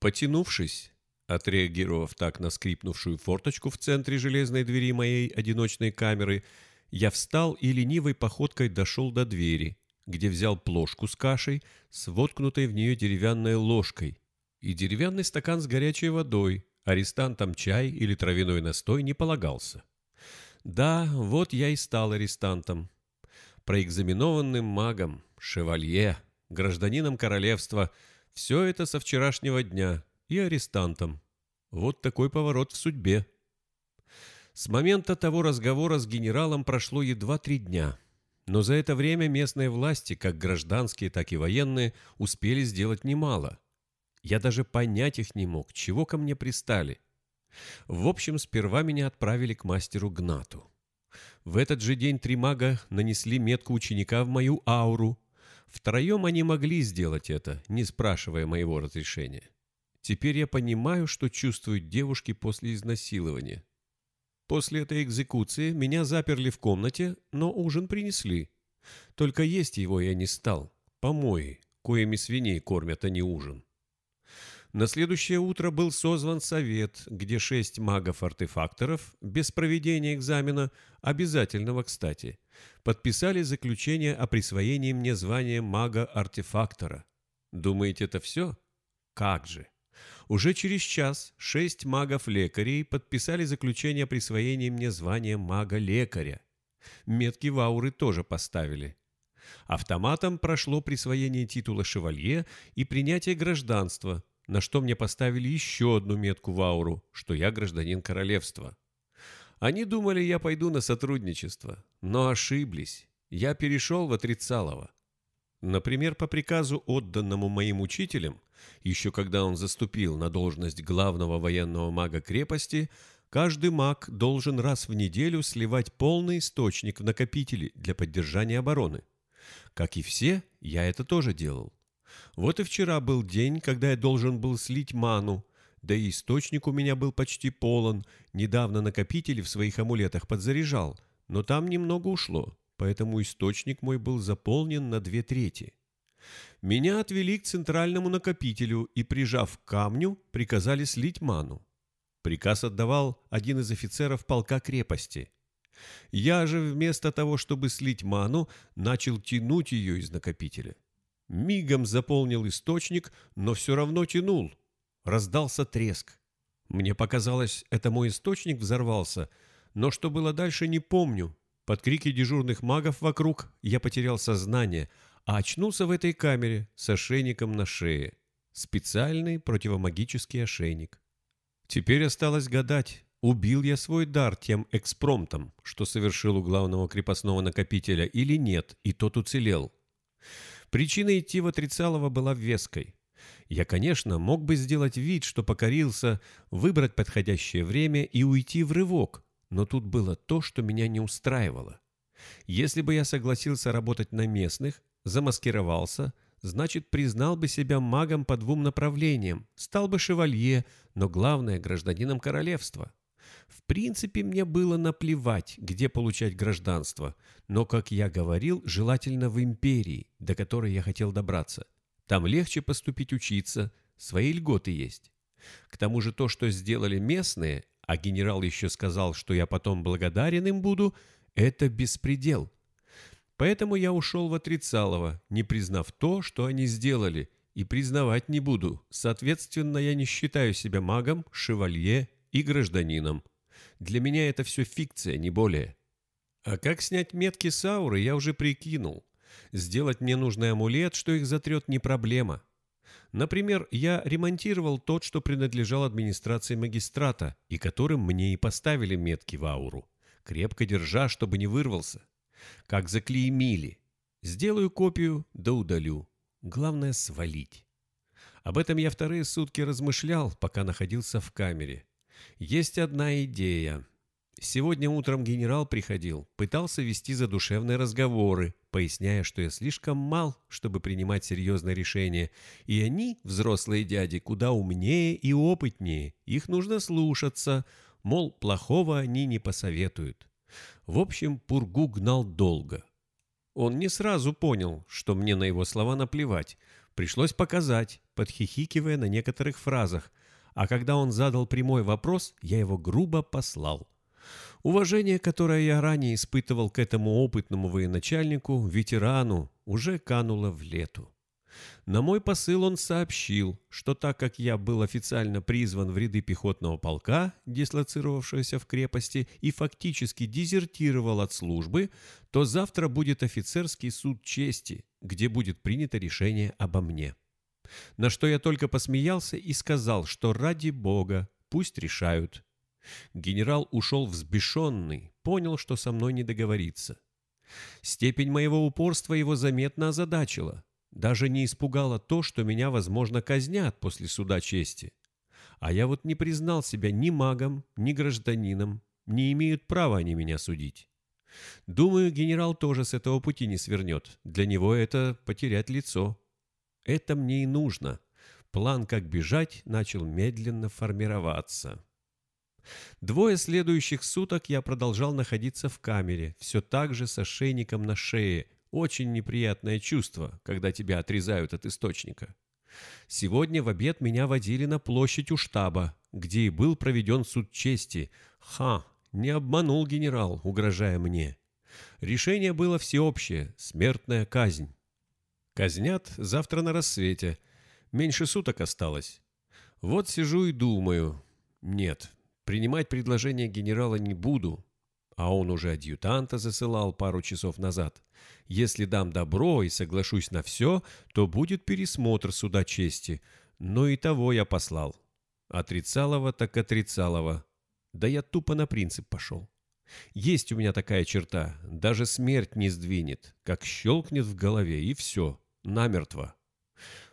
Потянувшись, отреагировав так на скрипнувшую форточку в центре железной двери моей одиночной камеры, я встал и ленивой походкой дошел до двери, где взял плошку с кашей с воткнутой в нее деревянной ложкой и деревянный стакан с горячей водой, арестантам чай или травяной настой не полагался. Да, вот я и стал арестантом, проэкзаменованным магом, шевалье, гражданином королевства, все это со вчерашнего дня, и арестантом. Вот такой поворот в судьбе. С момента того разговора с генералом прошло едва три дня. Но за это время местные власти, как гражданские, так и военные, успели сделать немало. Я даже понять их не мог, чего ко мне пристали. В общем, сперва меня отправили к мастеру Гнату. В этот же день три мага нанесли метку ученика в мою ауру. Втроем они могли сделать это, не спрашивая моего разрешения. Теперь я понимаю, что чувствуют девушки после изнасилования. После этой экзекуции меня заперли в комнате, но ужин принесли. Только есть его я не стал. Помои, коими свиней кормят, а не ужин. На следующее утро был созван совет, где шесть магов-артефакторов, без проведения экзамена, обязательного, кстати, подписали заключение о присвоении мне звания мага-артефактора. Думаете, это все? Как же! Уже через час шесть магов-лекарей подписали заключение о присвоении мне звания мага-лекаря. Метки в ауры тоже поставили. Автоматом прошло присвоение титула шевалье и принятие гражданства, на что мне поставили еще одну метку в ауру, что я гражданин королевства. Они думали, я пойду на сотрудничество, но ошиблись. Я перешел в отрицалово. Например, по приказу, отданному моим учителям, еще когда он заступил на должность главного военного мага крепости, каждый маг должен раз в неделю сливать полный источник в накопители для поддержания обороны. Как и все, я это тоже делал. Вот и вчера был день, когда я должен был слить ману, да и источник у меня был почти полон, недавно накопители в своих амулетах подзаряжал, но там немного ушло поэтому источник мой был заполнен на две трети. Меня отвели к центральному накопителю и, прижав к камню, приказали слить ману. Приказ отдавал один из офицеров полка крепости. Я же вместо того, чтобы слить ману, начал тянуть ее из накопителя. Мигом заполнил источник, но все равно тянул. Раздался треск. Мне показалось, это мой источник взорвался, но что было дальше, не помню, под крики дежурных магов вокруг я потерял сознание, а очнулся в этой камере с ошейником на шее. Специальный противомагический ошейник. Теперь осталось гадать, убил я свой дар тем экспромтом, что совершил у главного крепостного накопителя, или нет, и тот уцелел. Причина идти в отрицалово была веской. Я, конечно, мог бы сделать вид, что покорился, выбрать подходящее время и уйти в рывок, но тут было то, что меня не устраивало. Если бы я согласился работать на местных, замаскировался, значит, признал бы себя магом по двум направлениям, стал бы шевалье, но главное, гражданином королевства. В принципе, мне было наплевать, где получать гражданство, но, как я говорил, желательно в империи, до которой я хотел добраться. Там легче поступить учиться, свои льготы есть. К тому же то, что сделали местные, а генерал еще сказал, что я потом благодарен им буду, это беспредел. Поэтому я ушел в отрицалово, не признав то, что они сделали, и признавать не буду. Соответственно, я не считаю себя магом, шевалье и гражданином. Для меня это все фикция, не более. А как снять метки с ауры, я уже прикинул. Сделать мне нужный амулет, что их затрет, не проблема. Например, я ремонтировал тот, что принадлежал администрации магистрата, и которым мне и поставили метки в ауру, крепко держа, чтобы не вырвался. Как заклеймили. Сделаю копию, да удалю. Главное — свалить. Об этом я вторые сутки размышлял, пока находился в камере. Есть одна идея. Сегодня утром генерал приходил, пытался вести задушевные разговоры, поясняя, что я слишком мал, чтобы принимать серьезные решения, и они, взрослые дяди, куда умнее и опытнее, их нужно слушаться, мол, плохого они не посоветуют. В общем, Пургу гнал долго. Он не сразу понял, что мне на его слова наплевать, Пришлось показать, подхихикивая на некоторых фразах, а когда он задал прямой вопрос, я его грубо послал. Уважение, которое я ранее испытывал к этому опытному военачальнику, ветерану, уже кануло в лету. На мой посыл он сообщил, что так как я был официально призван в ряды пехотного полка, дислоцировавшегося в крепости, и фактически дезертировал от службы, то завтра будет офицерский суд чести, где будет принято решение обо мне. На что я только посмеялся и сказал, что ради бога, пусть решают. Генерал ушел взбешенный, понял, что со мной не договориться. Степень моего упорства его заметно озадачила. Даже не испугало то, что меня, возможно, казнят после суда чести. А я вот не признал себя ни магом, ни гражданином, не имеют права они меня судить. Думаю, генерал тоже с этого пути не свернет. Для него это потерять лицо. Это мне и нужно. План, как бежать, начал медленно формироваться. Двое следующих суток я продолжал находиться в камере, все так же с ошейником на шее, очень неприятное чувство, когда тебя отрезают от источника. Сегодня в обед меня водили на площадь у штаба, где и был проведен суд чести. Ха, не обманул генерал, угрожая мне. Решение было всеобщее – смертная казнь. Казнят завтра на рассвете. Меньше суток осталось. Вот сижу и думаю. Нет, принимать предложение генерала не буду а он уже адъютанта засылал пару часов назад. Если дам добро и соглашусь на все, то будет пересмотр суда чести. Но и того я послал. Отрицалого так отрицалого. Да я тупо на принцип пошел. Есть у меня такая черта, даже смерть не сдвинет, как щелкнет в голове, и все, намертво.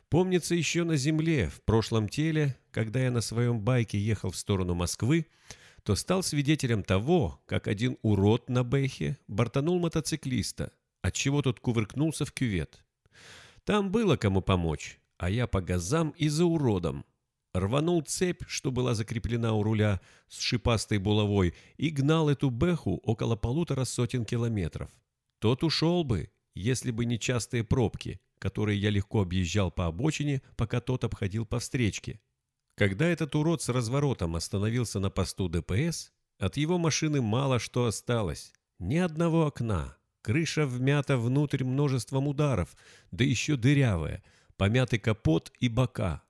Помнится еще на земле, в прошлом теле, когда я на своем байке ехал в сторону Москвы, то стал свидетелем того, как один урод на бэхе бортанул мотоциклиста, отчего тот кувыркнулся в кювет. Там было кому помочь, а я по газам и за уродом. Рванул цепь, что была закреплена у руля с шипастой булавой, и гнал эту бэху около полутора сотен километров. Тот ушел бы, если бы не частые пробки, которые я легко объезжал по обочине, пока тот обходил по встречке. Когда этот урод с разворотом остановился на посту ДПС, от его машины мало что осталось. Ни одного окна. Крыша вмята внутрь множеством ударов, да еще дырявая, помятый капот и бока.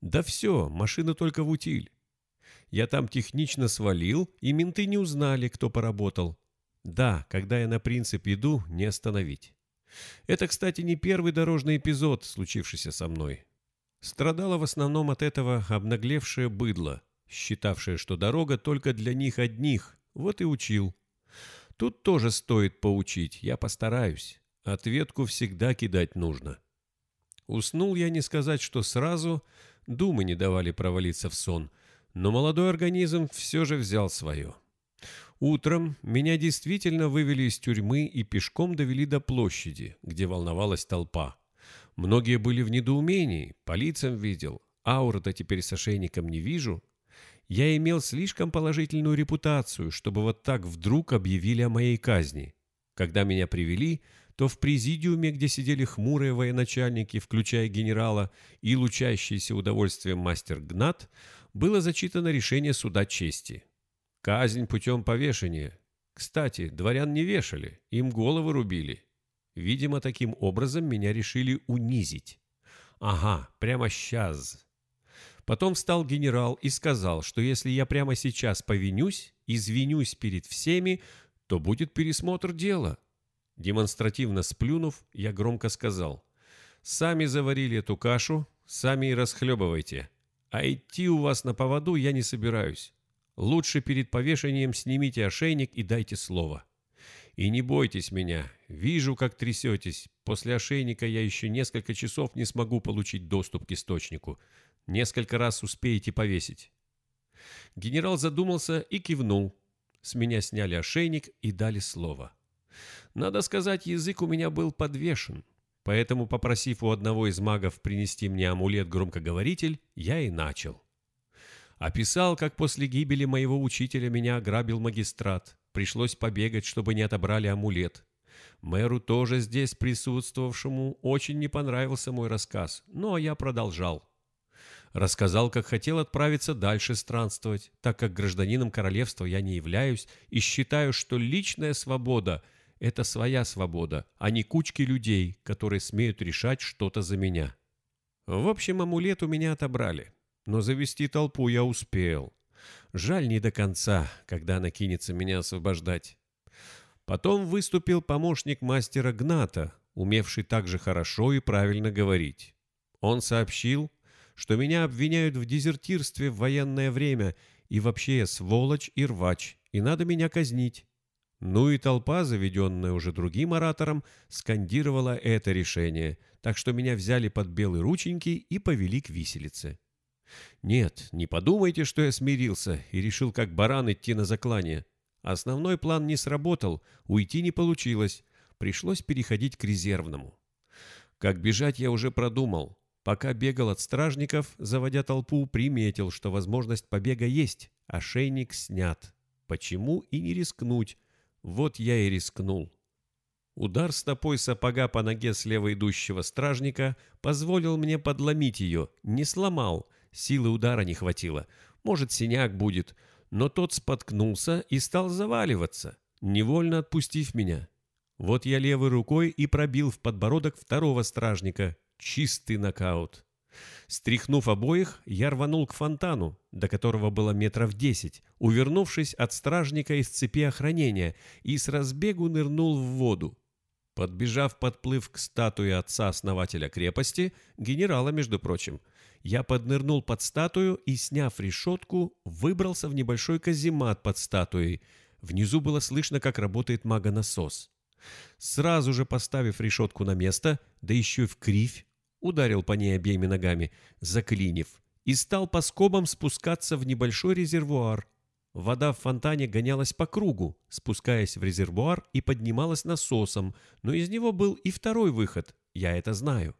Да все, машина только в утиль. Я там технично свалил, и менты не узнали, кто поработал. Да, когда я на принцип иду, не остановить. Это, кстати, не первый дорожный эпизод, случившийся со мной. Страдало в основном от этого обнаглевшее быдло, считавшее, что дорога только для них одних, вот и учил. Тут тоже стоит поучить, я постараюсь. Ответку всегда кидать нужно. Уснул я не сказать, что сразу, думы не давали провалиться в сон, но молодой организм все же взял свое. Утром меня действительно вывели из тюрьмы и пешком довели до площади, где волновалась толпа. Многие были в недоумении, по лицам видел, ауры-то теперь с ошейником не вижу. Я имел слишком положительную репутацию, чтобы вот так вдруг объявили о моей казни. Когда меня привели, то в президиуме, где сидели хмурые военачальники, включая генерала и лучащийся удовольствием мастер Гнат, было зачитано решение суда чести. Казнь путем повешения. Кстати, дворян не вешали, им головы рубили. Видимо, таким образом меня решили унизить. Ага, прямо сейчас. Потом встал генерал и сказал, что если я прямо сейчас повинюсь, извинюсь перед всеми, то будет пересмотр дела. Демонстративно сплюнув, я громко сказал, «Сами заварили эту кашу, сами и расхлебывайте. А идти у вас на поводу я не собираюсь. Лучше перед повешением снимите ошейник и дайте слово». И не бойтесь меня. Вижу, как трясетесь. После ошейника я еще несколько часов не смогу получить доступ к источнику. Несколько раз успеете повесить. Генерал задумался и кивнул. С меня сняли ошейник и дали слово. Надо сказать, язык у меня был подвешен. Поэтому, попросив у одного из магов принести мне амулет-громкоговоритель, я и начал. Описал, как после гибели моего учителя меня ограбил магистрат, Пришлось побегать, чтобы не отобрали амулет. Мэру тоже здесь присутствовавшему очень не понравился мой рассказ, но я продолжал. Рассказал, как хотел отправиться дальше странствовать, так как гражданином королевства я не являюсь и считаю, что личная свобода – это своя свобода, а не кучки людей, которые смеют решать что-то за меня. В общем, амулет у меня отобрали, но завести толпу я успел. Жаль не до конца, когда она кинется меня освобождать. Потом выступил помощник мастера Гната, умевший также хорошо и правильно говорить. Он сообщил, что меня обвиняют в дезертирстве в военное время и вообще я сволочь и рвач, и надо меня казнить. Ну и толпа, заведенная уже другим оратором, скандировала это решение, так что меня взяли под белые рученьки и повели к виселице. Нет, не подумайте, что я смирился и решил как баран идти на заклание. Основной план не сработал, уйти не получилось. Пришлось переходить к резервному. Как бежать я уже продумал. Пока бегал от стражников, заводя толпу, приметил, что возможность побега есть, а шейник снят. Почему и не рискнуть? Вот я и рискнул. Удар стопой сапога по ноге слева идущего стражника позволил мне подломить ее, не сломал, силы удара не хватило. Может, синяк будет, но тот споткнулся и стал заваливаться, невольно отпустив меня. Вот я левой рукой и пробил в подбородок второго стражника. Чистый нокаут. Стряхнув обоих, я рванул к фонтану, до которого было метров десять, увернувшись от стражника из цепи охранения, и с разбегу нырнул в воду. Подбежав подплыв к статуе отца-основателя крепости, генерала, между прочим, я поднырнул под статую и, сняв решетку, выбрался в небольшой каземат под статуей. Внизу было слышно, как работает магонасос. Сразу же поставив решетку на место, да еще и в кривь, ударил по ней обеими ногами, заклинив, и стал по скобам спускаться в небольшой резервуар. Вода в фонтане гонялась по кругу, спускаясь в резервуар и поднималась насосом, но из него был и второй выход, я это знаю.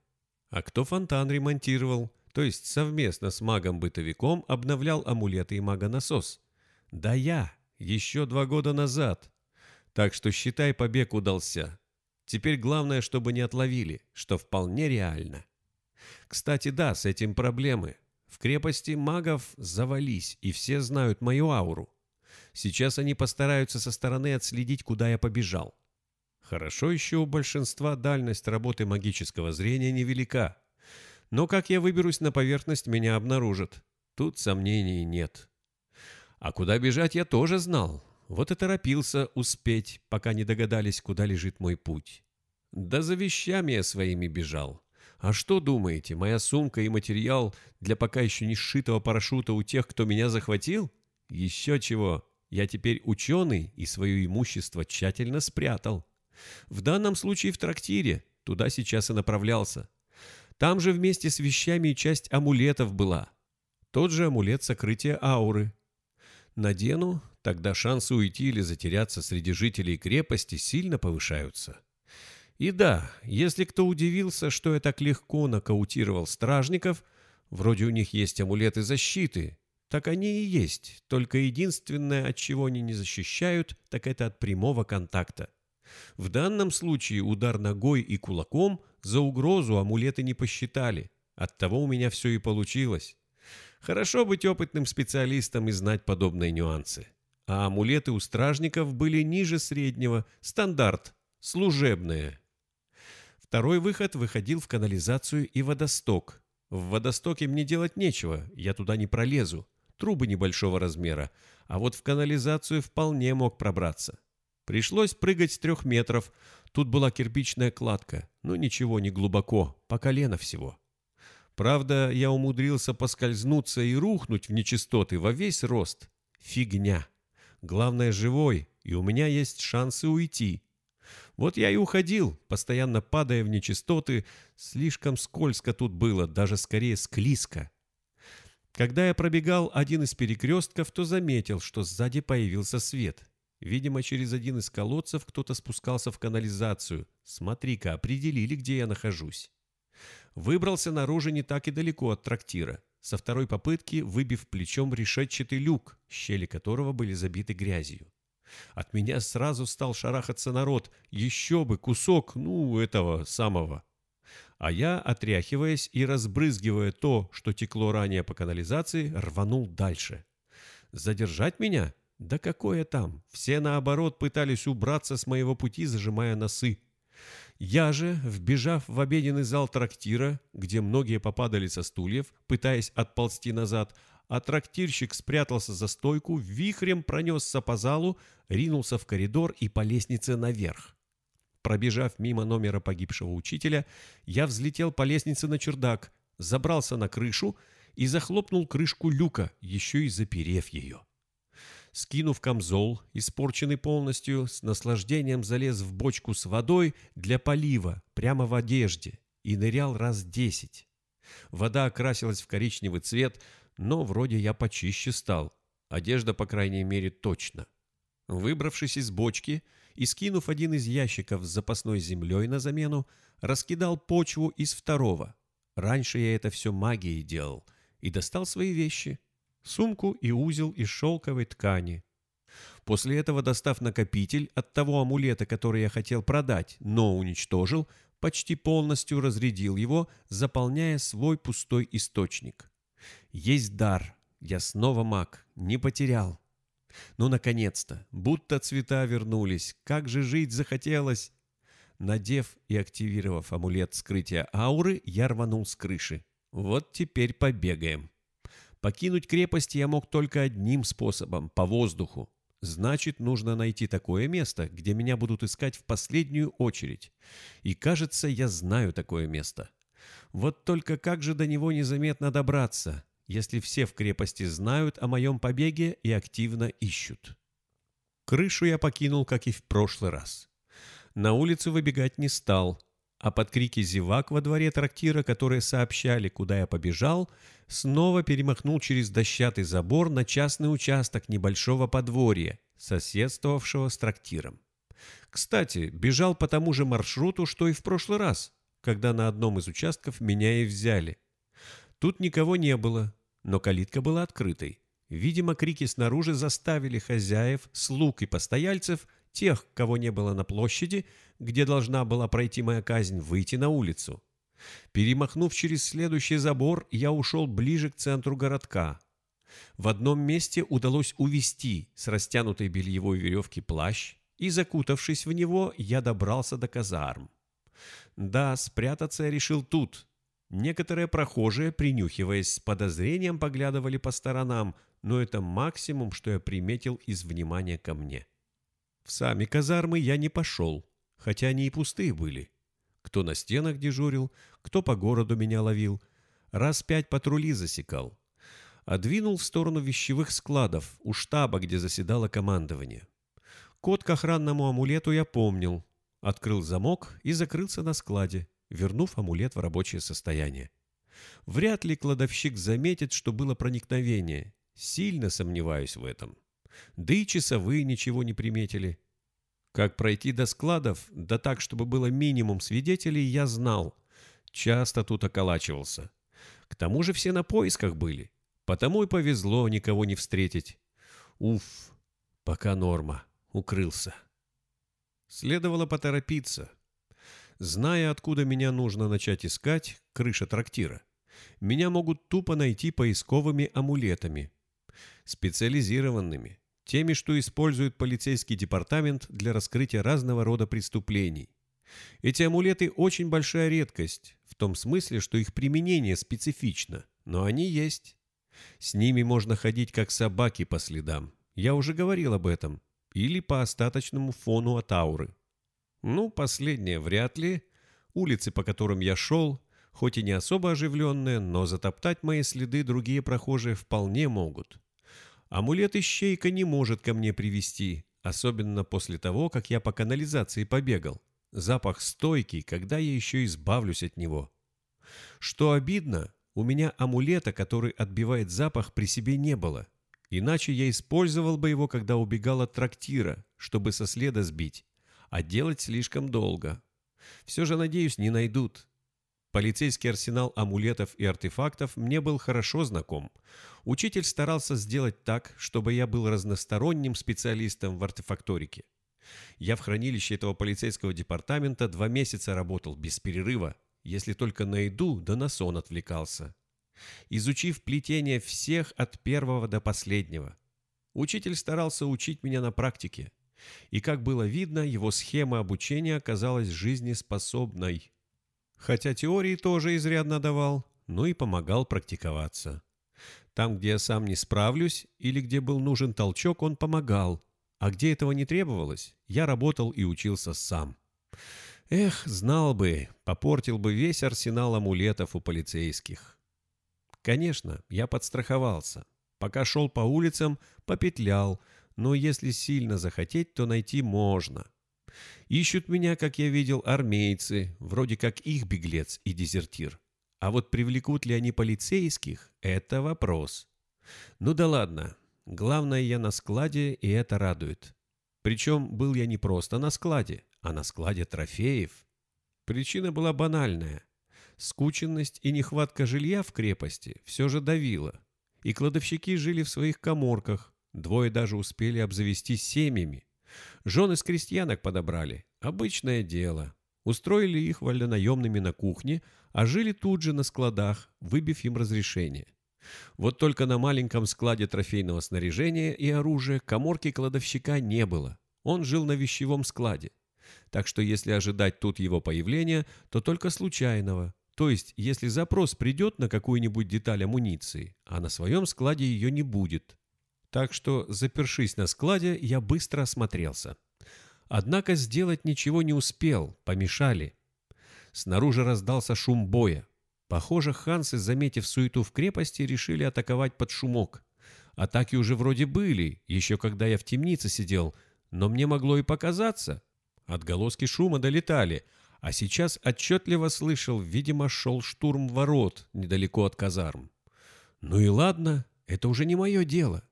А кто фонтан ремонтировал? то есть совместно с магом-бытовиком обновлял амулеты и магонасос. Да я, еще два года назад. Так что считай, побег удался. Теперь главное, чтобы не отловили, что вполне реально. Кстати, да, с этим проблемы. В крепости магов завались, и все знают мою ауру. Сейчас они постараются со стороны отследить, куда я побежал. Хорошо еще у большинства дальность работы магического зрения невелика. Но как я выберусь на поверхность, меня обнаружат. Тут сомнений нет. А куда бежать я тоже знал. Вот и торопился успеть, пока не догадались, куда лежит мой путь. Да за вещами я своими бежал. А что думаете, моя сумка и материал для пока еще не сшитого парашюта у тех, кто меня захватил? Еще чего. Я теперь ученый и свое имущество тщательно спрятал. В данном случае в трактире. Туда сейчас и направлялся. Там же вместе с вещами и часть амулетов была. Тот же амулет сокрытия ауры. Надену, тогда шансы уйти или затеряться среди жителей крепости сильно повышаются. И да, если кто удивился, что я так легко нокаутировал стражников, вроде у них есть амулеты защиты, так они и есть, только единственное, от чего они не защищают, так это от прямого контакта. В данном случае удар ногой и кулаком за угрозу амулеты не посчитали. Оттого у меня все и получилось. Хорошо быть опытным специалистом и знать подобные нюансы. А амулеты у стражников были ниже среднего, стандарт, служебные. Второй выход выходил в канализацию и водосток. В водостоке мне делать нечего, я туда не пролезу, трубы небольшого размера, а вот в канализацию вполне мог пробраться. Пришлось прыгать с трех метров. Тут была кирпичная кладка, но ничего не глубоко, по колено всего. Правда, я умудрился поскользнуться и рухнуть в нечистоты во весь рост. Фигня. Главное, живой, и у меня есть шансы уйти. Вот я и уходил, постоянно падая в нечистоты. Слишком скользко тут было, даже скорее склизко. Когда я пробегал один из перекрестков, то заметил, что сзади появился свет. Видимо, через один из колодцев кто-то спускался в канализацию. Смотри-ка, определили, где я нахожусь. Выбрался наружу не так и далеко от трактира. Со второй попытки выбив плечом решетчатый люк, щели которого были забиты грязью. От меня сразу стал шарахаться народ. Еще бы кусок, ну, этого самого. А я, отряхиваясь и разбрызгивая то, что текло ранее по канализации, рванул дальше. Задержать меня? Да какое там? Все, наоборот, пытались убраться с моего пути, зажимая носы. Я же, вбежав в обеденный зал трактира, где многие попадали со стульев, пытаясь отползти назад, а трактирщик спрятался за стойку, вихрем пронесся по залу, ринулся в коридор и по лестнице наверх. Пробежав мимо номера погибшего учителя, я взлетел по лестнице на чердак, забрался на крышу и захлопнул крышку люка, еще и заперев ее. Скинув камзол, испорченный полностью, с наслаждением залез в бочку с водой для полива прямо в одежде и нырял раз десять. Вода окрасилась в коричневый цвет, но вроде я почище стал. Одежда, по крайней мере, точно. Выбравшись из бочки и скинув один из ящиков с запасной землей на замену, раскидал почву из второго. Раньше я это все магией делал. И достал свои вещи – сумку и узел из шелковой ткани. После этого, достав накопитель от того амулета, который я хотел продать, но уничтожил, почти полностью разрядил его, заполняя свой пустой источник. Есть дар, я снова маг, не потерял. Ну, наконец-то, будто цвета вернулись, как же жить захотелось. Надев и активировав амулет скрытия ауры, я рванул с крыши. Вот теперь побегаем. Покинуть крепость я мог только одним способом – по воздуху. Значит, нужно найти такое место, где меня будут искать в последнюю очередь. И кажется, я знаю такое место. Вот только как же до него незаметно добраться, если все в крепости знают о моем побеге и активно ищут? Крышу я покинул, как и в прошлый раз. На улицу выбегать не стал, а под крики зевак во дворе трактира, которые сообщали, куда я побежал, снова перемахнул через дощатый забор на частный участок небольшого подворья, соседствовавшего с трактиром. Кстати, бежал по тому же маршруту, что и в прошлый раз, когда на одном из участков меня и взяли. Тут никого не было, но калитка была открытой. Видимо, крики снаружи заставили хозяев, слуг и постояльцев, тех, кого не было на площади, где должна была пройти моя казнь, выйти на улицу. Перемахнув через следующий забор, я ушел ближе к центру городка. В одном месте удалось увести с растянутой бельевой веревки плащ, и, закутавшись в него, я добрался до казарм. Да, спрятаться я решил тут. Некоторые прохожие, принюхиваясь с подозрением, поглядывали по сторонам, но это максимум, что я приметил из внимания ко мне. В сами казармы я не пошел хотя они и пустые были. Кто на стенах дежурил, кто по городу меня ловил. Раз пять патрули засекал. А двинул в сторону вещевых складов, у штаба, где заседало командование. Код к охранному амулету я помнил. Открыл замок и закрылся на складе, вернув амулет в рабочее состояние. Вряд ли кладовщик заметит, что было проникновение. Сильно сомневаюсь в этом. Да и часовые ничего не приметили. Как пройти до складов, да так, чтобы было минимум свидетелей, я знал. Часто тут околачивался. К тому же все на поисках были. Потому и повезло никого не встретить. Уф, пока норма. Укрылся. Следовало поторопиться. Зная, откуда меня нужно начать искать, крыша трактира, меня могут тупо найти поисковыми амулетами. Специализированными, теми, что использует полицейский департамент для раскрытия разного рода преступлений. Эти амулеты очень большая редкость, в том смысле, что их применение специфично, но они есть. С ними можно ходить как собаки по следам, я уже говорил об этом, или по остаточному фону от ауры. Ну, последнее вряд ли. Улицы, по которым я шел, хоть и не особо оживленные, но затоптать мои следы другие прохожие вполне могут. Амулет ищейка не может ко мне привести, особенно после того, как я по канализации побегал. Запах стойкий, когда я еще избавлюсь от него. Что обидно, у меня амулета, который отбивает запах, при себе не было. Иначе я использовал бы его, когда убегал от трактира, чтобы со следа сбить. А делать слишком долго. Все же, надеюсь, не найдут. Полицейский арсенал амулетов и артефактов мне был хорошо знаком. Учитель старался сделать так, чтобы я был разносторонним специалистом в артефакторике. Я в хранилище этого полицейского департамента два месяца работал без перерыва, если только на еду да на сон отвлекался. Изучив плетение всех от первого до последнего. Учитель старался учить меня на практике. И, как было видно, его схема обучения оказалась жизнеспособной. Хотя теории тоже изрядно давал, но и помогал практиковаться. Там, где я сам не справлюсь или где был нужен толчок, он помогал. А где этого не требовалось, я работал и учился сам. Эх, знал бы, попортил бы весь арсенал амулетов у полицейских. Конечно, я подстраховался. Пока шел по улицам, попетлял, но если сильно захотеть, то найти можно. Ищут меня, как я видел, армейцы, вроде как их беглец и дезертир. А вот привлекут ли они полицейских – это вопрос. Ну да ладно. Главное, я на складе, и это радует. Причем был я не просто на складе, а на складе трофеев. Причина была банальная. Скученность и нехватка жилья в крепости все же давила. И кладовщики жили в своих коморках. Двое даже успели обзавестись семьями. Жены с крестьянок подобрали. Обычное дело. Устроили их вольнонаемными на кухне, а жили тут же на складах, выбив им разрешение. Вот только на маленьком складе трофейного снаряжения и оружия коморки кладовщика не было. Он жил на вещевом складе. Так что если ожидать тут его появления, то только случайного. То есть, если запрос придет на какую-нибудь деталь амуниции, а на своем складе ее не будет. Так что, запершись на складе, я быстро осмотрелся. Однако сделать ничего не успел, помешали. Снаружи раздался шум боя. Похоже, хансы, заметив суету в крепости, решили атаковать под шумок. Атаки уже вроде были, еще когда я в темнице сидел, но мне могло и показаться. Отголоски шума долетали, а сейчас отчетливо слышал, видимо, шел штурм ворот недалеко от казарм. Ну и ладно, это уже не мое дело.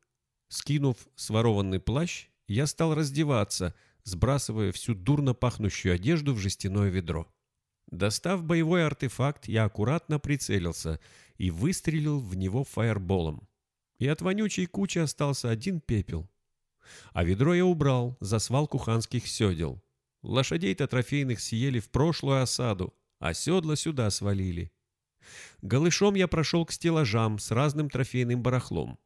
Скинув сворованный плащ, я стал раздеваться, сбрасывая всю дурно пахнущую одежду в жестяное ведро. Достав боевой артефакт, я аккуратно прицелился и выстрелил в него фаерболом. И от вонючей кучи остался один пепел. А ведро я убрал за свалку ханских седел. Лошадей-то трофейных съели в прошлую осаду, а седла сюда свалили. Голышом я прошел к стеллажам с разным трофейным барахлом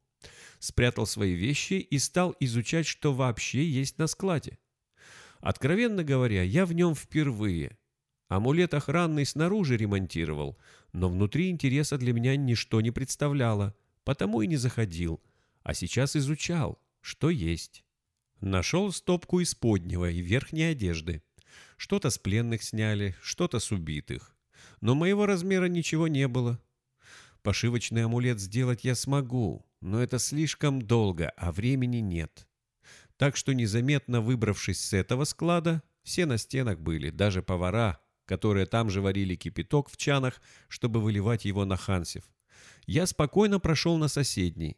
спрятал свои вещи и стал изучать, что вообще есть на складе. Откровенно говоря, я в нем впервые. Амулет охранный снаружи ремонтировал, но внутри интереса для меня ничто не представляло, потому и не заходил, а сейчас изучал, что есть. Нашел стопку из поднего и верхней одежды. Что-то с пленных сняли, что-то с убитых. Но моего размера ничего не было. Пошивочный амулет сделать я смогу, но это слишком долго, а времени нет. Так что незаметно выбравшись с этого склада, все на стенах были, даже повара, которые там же варили кипяток в чанах, чтобы выливать его на хансев. Я спокойно прошел на соседний.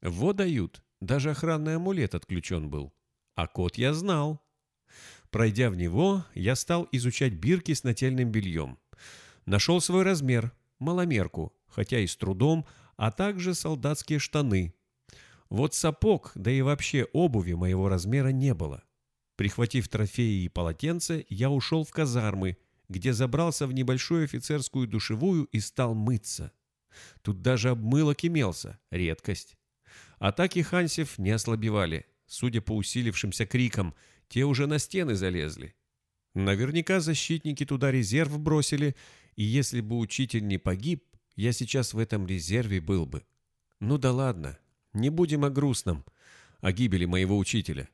Вот дают, даже охранный амулет отключен был. А код я знал. Пройдя в него, я стал изучать бирки с нательным бельем. Нашел свой размер, маломерку, хотя и с трудом, а также солдатские штаны. Вот сапог, да и вообще обуви моего размера не было. Прихватив трофеи и полотенце, я ушел в казармы, где забрался в небольшую офицерскую душевую и стал мыться. Тут даже обмылок имелся, редкость. Атаки хансев не ослабевали. Судя по усилившимся крикам, те уже на стены залезли. Наверняка защитники туда резерв бросили, и если бы учитель не погиб, я сейчас в этом резерве был бы. Ну да ладно, не будем о грустном, о гибели моего учителя.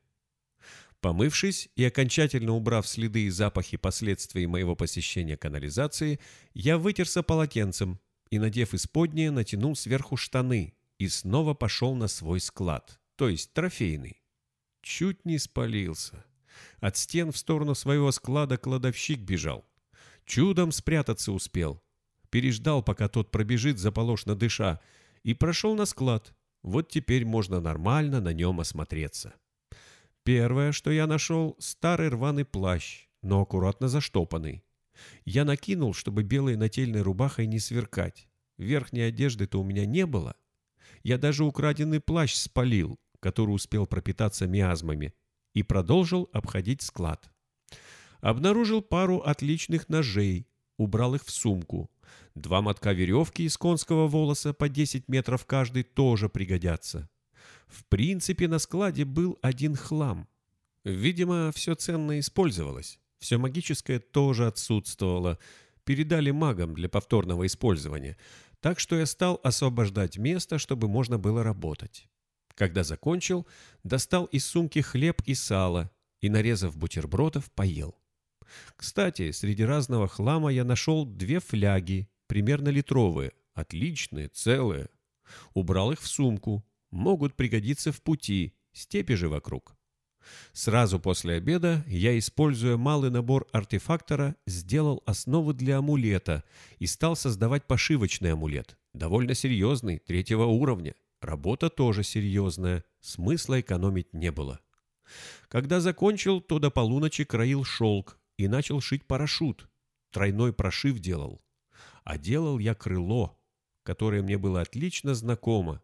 Помывшись и окончательно убрав следы и запахи последствий моего посещения канализации, я вытерся полотенцем и, надев исподнее, натянул сверху штаны и снова пошел на свой склад, то есть трофейный. Чуть не спалился. От стен в сторону своего склада кладовщик бежал. Чудом спрятаться успел, переждал, пока тот пробежит, заполошно дыша, и прошел на склад. Вот теперь можно нормально на нем осмотреться. Первое, что я нашел, старый рваный плащ, но аккуратно заштопанный. Я накинул, чтобы белой нательной рубахой не сверкать. Верхней одежды-то у меня не было. Я даже украденный плащ спалил, который успел пропитаться миазмами, и продолжил обходить склад. Обнаружил пару отличных ножей, убрал их в сумку. Два мотка веревки из конского волоса по 10 метров каждый тоже пригодятся. В принципе, на складе был один хлам. Видимо, все ценное использовалось. Все магическое тоже отсутствовало. Передали магам для повторного использования. Так что я стал освобождать место, чтобы можно было работать. Когда закончил, достал из сумки хлеб и сало и, нарезав бутербродов, поел. Кстати, среди разного хлама я нашел две фляги, примерно литровые, отличные, целые. Убрал их в сумку, могут пригодиться в пути, степи же вокруг. Сразу после обеда я, используя малый набор артефактора, сделал основу для амулета и стал создавать пошивочный амулет, довольно серьезный, третьего уровня. Работа тоже серьезная, смысла экономить не было. Когда закончил, то до полуночи краил шелк и начал шить парашют. Тройной прошив делал. А делал я крыло, которое мне было отлично знакомо.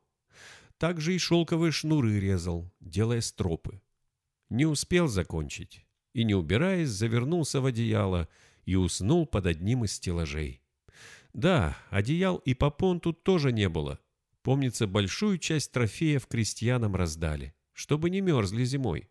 Также и шелковые шнуры резал, делая стропы. Не успел закончить и, не убираясь, завернулся в одеяло и уснул под одним из стеллажей. Да, одеял и попон тут тоже не было. Помнится, большую часть трофеев крестьянам раздали, чтобы не мерзли зимой.